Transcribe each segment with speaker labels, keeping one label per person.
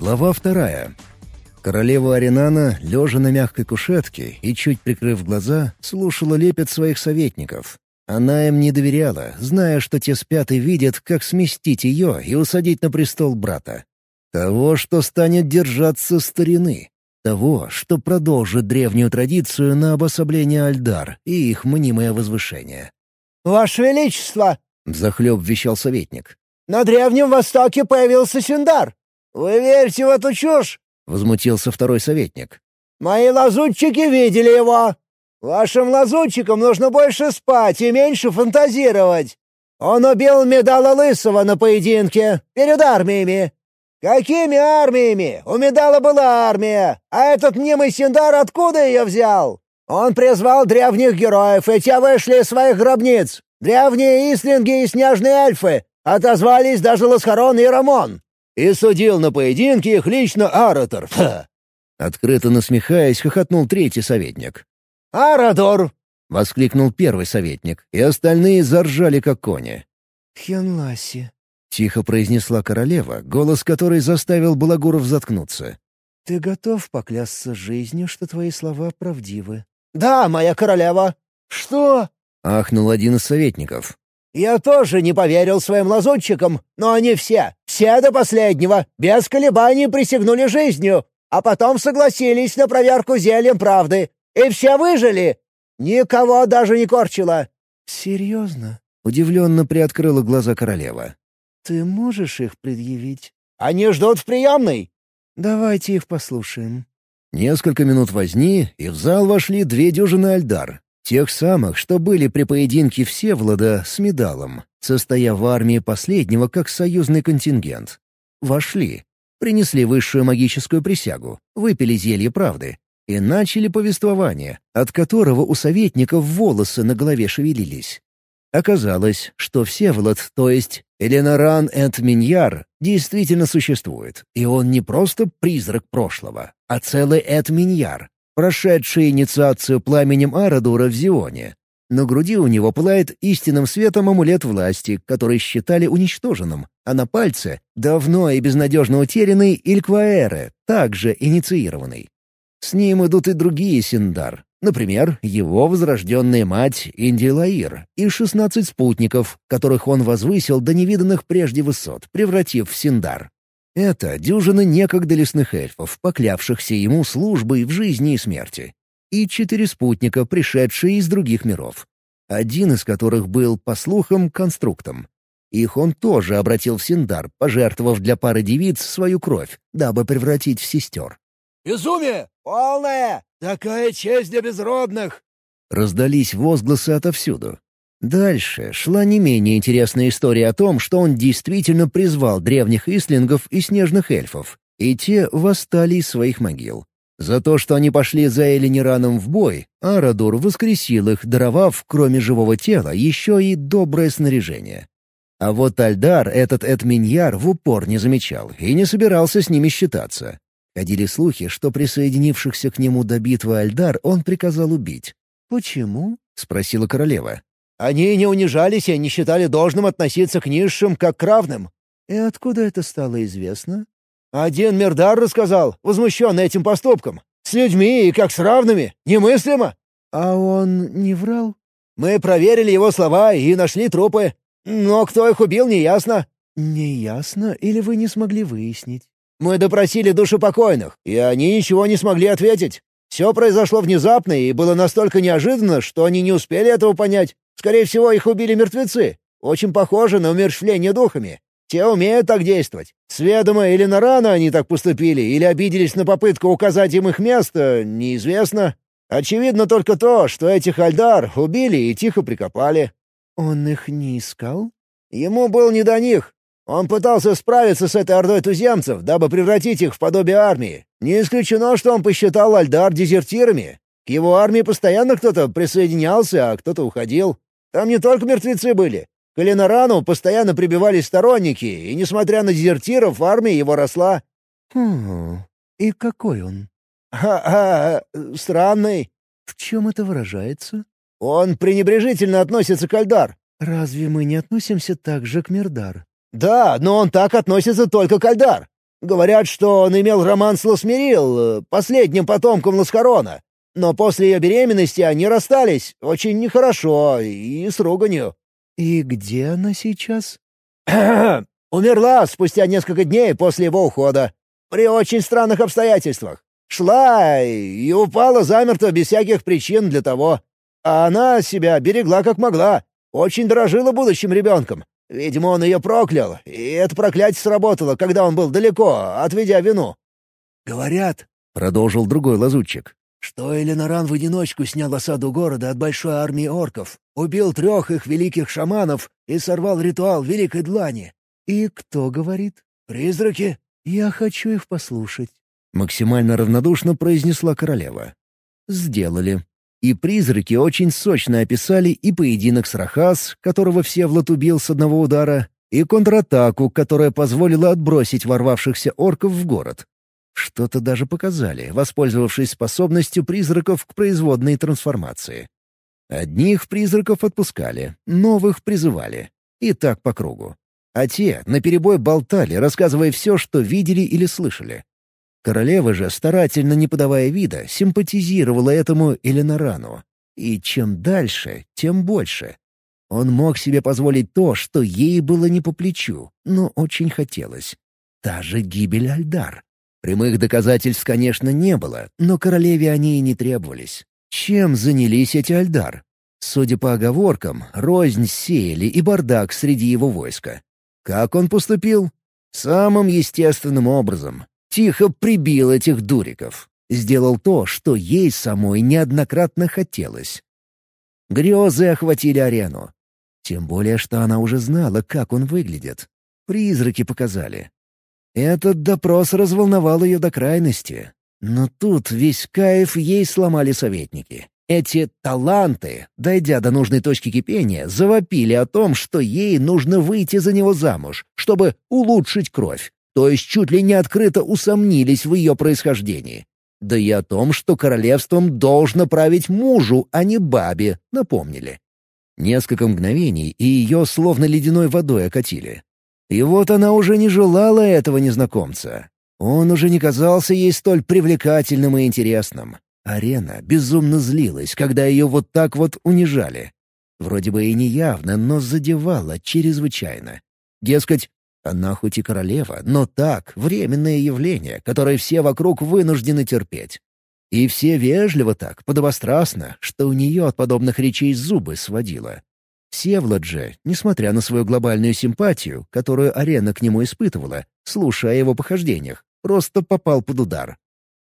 Speaker 1: Глава вторая. Королева Аринана, лежа на мягкой кушетке и чуть прикрыв глаза, слушала лепет своих советников. Она им не доверяла, зная, что те спят и видят, как сместить ее и усадить на престол брата. Того, что станет держаться старины. Того, что продолжит древнюю традицию на обособление Альдар и их мнимое возвышение.
Speaker 2: «Ваше Величество!»
Speaker 1: — взахлеб вещал советник.
Speaker 2: «На Древнем Востоке появился Синдар. «Вы верите в эту чушь?»
Speaker 1: — возмутился второй советник.
Speaker 2: «Мои лазутчики видели его. Вашим лазутчикам нужно больше спать и меньше фантазировать. Он убил Медала Лысого на поединке, перед армиями. Какими армиями? У Медала была армия, а этот мнимый Синдар откуда ее взял? Он призвал древних героев, и те вышли из своих гробниц. Древние Ислинги и Снежные Эльфы. Отозвались даже Ласхарон и Рамон. И судил на поединке их лично Аратор. Ха!
Speaker 1: Открыто насмехаясь, хохотнул третий советник.
Speaker 2: «Арадор!»
Speaker 1: — воскликнул первый советник, и остальные заржали, как кони.
Speaker 3: «Хенласи», —
Speaker 1: тихо произнесла королева, голос которой заставил Балагуров заткнуться.
Speaker 3: «Ты готов поклясться жизнью, что твои слова правдивы?»
Speaker 2: «Да, моя королева!» «Что?»
Speaker 1: — ахнул один из советников.
Speaker 2: «Я тоже не поверил своим лазутчикам, но они все, все до последнего, без колебаний присягнули жизнью, а потом согласились на проверку зельем правды, и все выжили. Никого даже не корчило».
Speaker 3: «Серьезно?»
Speaker 1: — удивленно приоткрыла глаза королева.
Speaker 3: «Ты можешь их предъявить?»
Speaker 2: «Они ждут в приемной».
Speaker 3: «Давайте их послушаем».
Speaker 1: Несколько минут возни, и в зал вошли две дюжины Альдар, Тех самых, что были при поединке Всевлада с медалом, состоя в армии последнего как союзный контингент. Вошли, принесли высшую магическую присягу, выпили зелье правды и начали повествование, от которого у советников волосы на голове шевелились. Оказалось, что Всеволод, то есть Эленоран Энд Миньяр, действительно существует, и он не просто призрак прошлого, а целый Эд Миньяр, прошедший инициацию пламенем Арадура в Зионе. На груди у него пылает истинным светом амулет власти, который считали уничтоженным, а на пальце — давно и безнадежно утерянный Илькваэре, также инициированный. С ним идут и другие Синдар, например, его возрожденная мать Индилаир и шестнадцать спутников, которых он возвысил до невиданных прежде высот, превратив в Синдар. Это дюжина некогда лесных эльфов, поклявшихся ему службой в жизни и смерти. И четыре спутника, пришедшие из других миров. Один из которых был, по слухам, конструктом. Их он тоже обратил в Синдар, пожертвовав для пары девиц свою кровь, дабы превратить в сестер.
Speaker 2: «Безумие! Полное! Такая честь для безродных!»
Speaker 1: Раздались возгласы отовсюду. Дальше шла не менее интересная история о том, что он действительно призвал древних ислингов и снежных эльфов, и те восстали из своих могил. За то, что они пошли за Элинираном в бой, Арадур воскресил их, даровав, кроме живого тела, еще и доброе снаряжение. А вот Альдар этот Эдминьяр в упор не замечал и не собирался с ними считаться. Ходили слухи, что присоединившихся к нему до битвы Альдар он приказал убить.
Speaker 3: «Почему?»
Speaker 1: — спросила королева.
Speaker 2: Они не унижались и не считали должным относиться к низшим как к равным.
Speaker 3: И откуда это стало известно?
Speaker 2: Один Мирдар рассказал, возмущенный этим поступком. С людьми и как с равными. Немыслимо.
Speaker 3: А он не врал?
Speaker 2: Мы проверили его слова и нашли трупы. Но кто их убил, неясно.
Speaker 3: Неясно или вы не смогли выяснить?
Speaker 2: Мы допросили души покойных, и они ничего не смогли ответить. Все произошло внезапно и было настолько неожиданно, что они не успели этого понять. Скорее всего, их убили мертвецы. Очень похоже на умерщвление духами. Те умеют так действовать. Сведомо или на рано они так поступили, или обиделись на попытку указать им их место, неизвестно. Очевидно только то, что этих Альдар убили и тихо прикопали.
Speaker 3: Он их не искал?
Speaker 2: Ему был не до них. Он пытался справиться с этой ордой туземцев, дабы превратить их в подобие армии. Не исключено, что он посчитал Альдар дезертирами. К его армии постоянно кто-то присоединялся, а кто-то уходил. Там не только мертвецы были. К Эленорану постоянно прибивались сторонники, и, несмотря на дезертиров, армия его росла.
Speaker 3: Хм, и какой он?
Speaker 2: Ха-ха, странный.
Speaker 3: В чем это выражается?
Speaker 2: Он пренебрежительно относится к Альдар.
Speaker 3: Разве мы не относимся так же к Мирдар?
Speaker 2: Да, но он так относится только к Альдар. Говорят, что он имел роман с Лосмирил, последним потомком Ласкарона. Но после ее беременности они расстались. Очень нехорошо и с руганью».
Speaker 3: «И где она сейчас?»
Speaker 2: «Умерла спустя несколько дней после его ухода. При очень странных обстоятельствах. Шла и упала замертво без всяких причин для того. А она себя берегла как могла. Очень дорожила будущим ребенком. Видимо, он ее проклял, и это проклятие сработало, когда он был далеко, отведя вину.
Speaker 1: «Говорят», — продолжил другой лазутчик,
Speaker 3: что Эленоран в одиночку снял осаду города от большой армии орков, убил трех их великих шаманов и сорвал ритуал Великой Длани.
Speaker 2: «И кто говорит?»
Speaker 3: «Призраки».
Speaker 2: «Я хочу их послушать», —
Speaker 1: максимально равнодушно произнесла королева. «Сделали. И призраки очень сочно описали и поединок с Рахас, которого Всевлад убил с одного удара, и контратаку, которая позволила отбросить ворвавшихся орков в город. Что-то даже показали, воспользовавшись способностью призраков к производной трансформации. Одних призраков отпускали, новых призывали. И так по кругу. А те наперебой болтали, рассказывая все, что видели или слышали. Королева же, старательно не подавая вида, симпатизировала этому Эленорану. И чем дальше, тем больше. Он мог себе позволить то, что ей было не по плечу, но очень хотелось. Та же гибель Альдар. Прямых доказательств, конечно, не было, но королеве они и не требовались. Чем занялись эти Альдар? Судя по оговоркам, рознь сеяли и бардак среди его войска. Как он поступил? Самым естественным образом, Тихо прибил этих дуриков. Сделал то, что ей самой неоднократно хотелось. Грезы охватили арену. Тем более, что она уже знала, как он выглядит. Призраки показали. Этот допрос разволновал ее до крайности. Но тут весь кайф ей сломали советники. Эти таланты, дойдя до нужной точки кипения, завопили о том, что ей нужно выйти за него замуж, чтобы улучшить кровь то есть чуть ли не открыто усомнились в ее происхождении. Да и о том, что королевством должно править мужу, а не бабе, напомнили. Несколько мгновений, и ее словно ледяной водой окатили. И вот она уже не желала этого незнакомца. Он уже не казался ей столь привлекательным и интересным. Арена безумно злилась, когда ее вот так вот унижали. Вроде бы и неявно, но задевала чрезвычайно. Дескать, она хоть и королева, но так, временное явление, которое все вокруг вынуждены терпеть. И все вежливо так, подобострастно, что у нее от подобных речей зубы сводило. Всевлад же, несмотря на свою глобальную симпатию, которую арена к нему испытывала, слушая о его похождениях, просто попал под удар.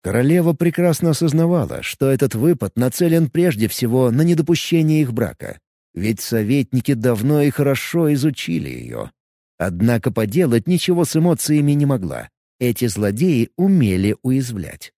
Speaker 1: Королева прекрасно осознавала, что этот выпад нацелен прежде всего на недопущение их брака. Ведь советники давно и хорошо изучили ее. Однако поделать ничего с эмоциями не могла. Эти злодеи умели уязвлять.